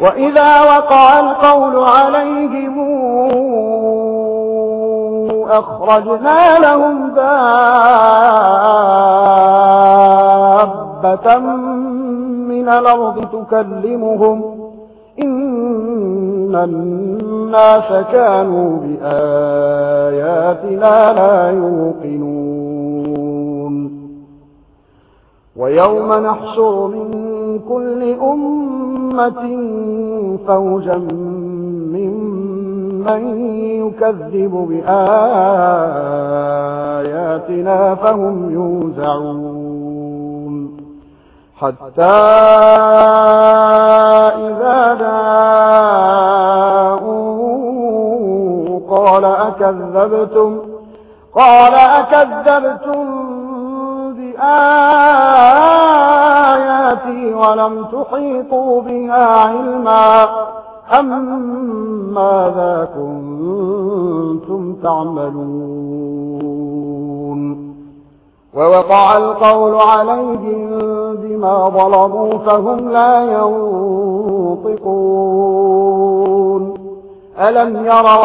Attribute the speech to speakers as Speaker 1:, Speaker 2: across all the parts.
Speaker 1: وإذا وقع القول عليهم أخرجنا لهم دابة من الأرض تكلمهم إن الناس كانوا بآياتنا لا يوقنون ويوم نحشر من كل أمة فوجا ممن يكذب بآياتنا فهم يوزعون. حتى إذا داءوا قال أكذبتم قال أكذبتم بآياتي ولم تحيطوا بها علما. أم ماذا كنتم تعملون. ووقع القول عليهم بما ظلموا فهم لا ينطقون. ألم يروا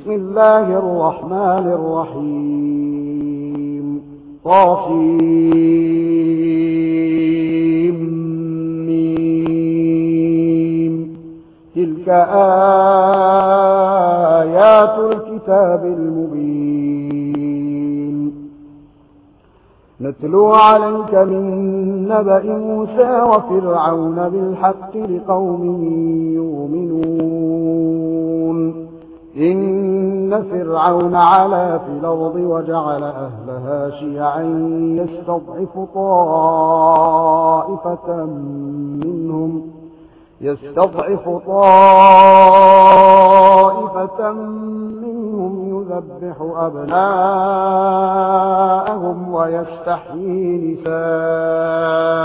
Speaker 1: بسم الله الرحمن الرحيم. طاسيم. تلك آيات الكتاب المبين. نتلو عليك من نبأ موسى وفرعون بالحق لقوم يؤمنون. إن فرعون علا في الأرض وجعل أهلها شيعا يستضعف طائفة منهم يستضعف طائفة منهم يذبح أبناءهم ويستحيي نساءهم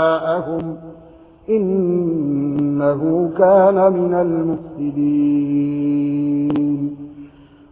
Speaker 1: إنه كان من المفسدين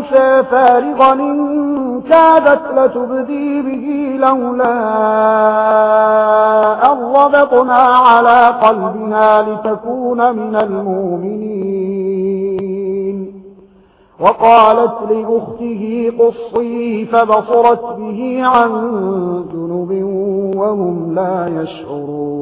Speaker 1: موسى فارغا إن كادت لتبدي به لولا أربطنا على قلبنا لتكون من المؤمنين. وقالت لأخته قصي فبصرت به عن جنب وهم لا يشعرون.